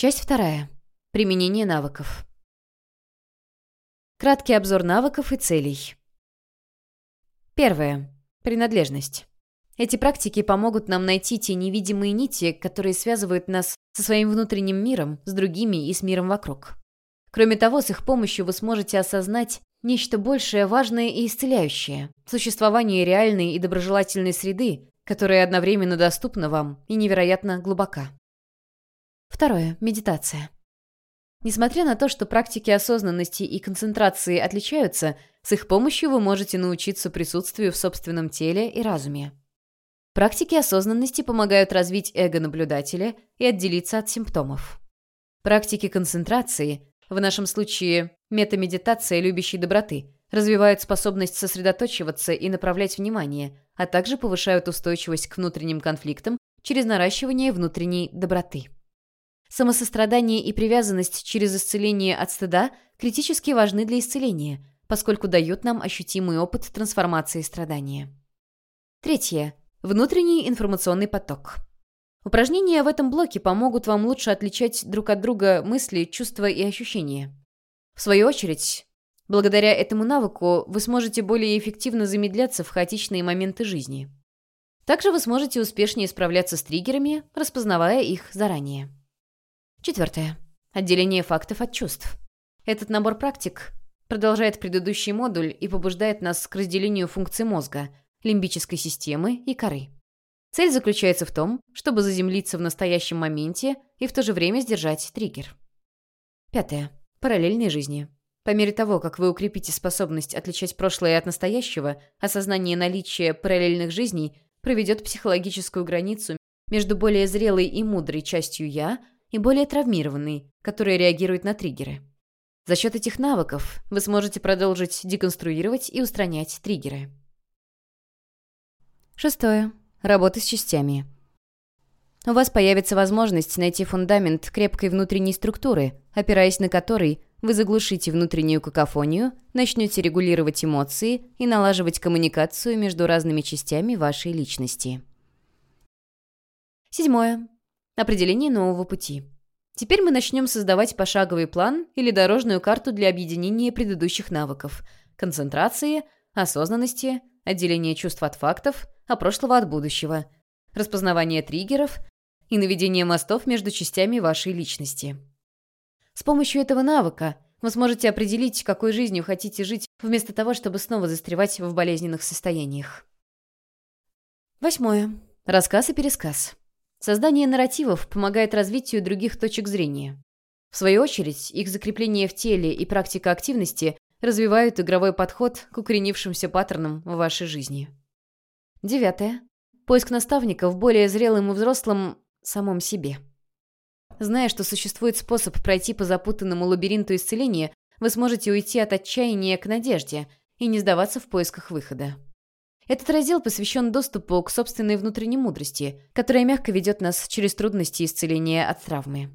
Часть вторая. Применение навыков. Краткий обзор навыков и целей. Первое. Принадлежность. Эти практики помогут нам найти те невидимые нити, которые связывают нас со своим внутренним миром, с другими и с миром вокруг. Кроме того, с их помощью вы сможете осознать нечто большее, важное и исцеляющее – существование реальной и доброжелательной среды, которая одновременно доступна вам и невероятно глубока. Второе. Медитация. Несмотря на то, что практики осознанности и концентрации отличаются, с их помощью вы можете научиться присутствию в собственном теле и разуме. Практики осознанности помогают развить эго наблюдателя и отделиться от симптомов. Практики концентрации, в нашем случае метамедитация любящей доброты, развивают способность сосредоточиваться и направлять внимание, а также повышают устойчивость к внутренним конфликтам через наращивание внутренней доброты. Самосострадание и привязанность через исцеление от стыда критически важны для исцеления, поскольку дают нам ощутимый опыт трансформации страдания. Третье. Внутренний информационный поток. Упражнения в этом блоке помогут вам лучше отличать друг от друга мысли, чувства и ощущения. В свою очередь, благодаря этому навыку вы сможете более эффективно замедляться в хаотичные моменты жизни. Также вы сможете успешнее справляться с триггерами, распознавая их заранее. Четвертое. Отделение фактов от чувств. Этот набор практик продолжает предыдущий модуль и побуждает нас к разделению функций мозга, лимбической системы и коры. Цель заключается в том, чтобы заземлиться в настоящем моменте и в то же время сдержать триггер. Пятое. Параллельные жизни. По мере того, как вы укрепите способность отличать прошлое от настоящего, осознание наличия параллельных жизней проведет психологическую границу между более зрелой и мудрой частью «я» и более травмированный, который реагирует на триггеры. За счет этих навыков вы сможете продолжить деконструировать и устранять триггеры. Шестое. Работа с частями. У вас появится возможность найти фундамент крепкой внутренней структуры, опираясь на который вы заглушите внутреннюю какофонию, начнете регулировать эмоции и налаживать коммуникацию между разными частями вашей личности. Седьмое. Определение нового пути. Теперь мы начнем создавать пошаговый план или дорожную карту для объединения предыдущих навыков – концентрации, осознанности, отделения чувств от фактов, а прошлого от будущего, распознавания триггеров и наведения мостов между частями вашей личности. С помощью этого навыка вы сможете определить, какой жизнью хотите жить, вместо того, чтобы снова застревать в болезненных состояниях. Восьмое. Рассказ и пересказ. Создание нарративов помогает развитию других точек зрения. В свою очередь, их закрепление в теле и практика активности развивают игровой подход к укоренившимся паттернам в вашей жизни. Девятое. Поиск наставников более зрелым и взрослым самом себе. Зная, что существует способ пройти по запутанному лабиринту исцеления, вы сможете уйти от отчаяния к надежде и не сдаваться в поисках выхода. Этот раздел посвящен доступу к собственной внутренней мудрости, которая мягко ведет нас через трудности исцеления от травмы.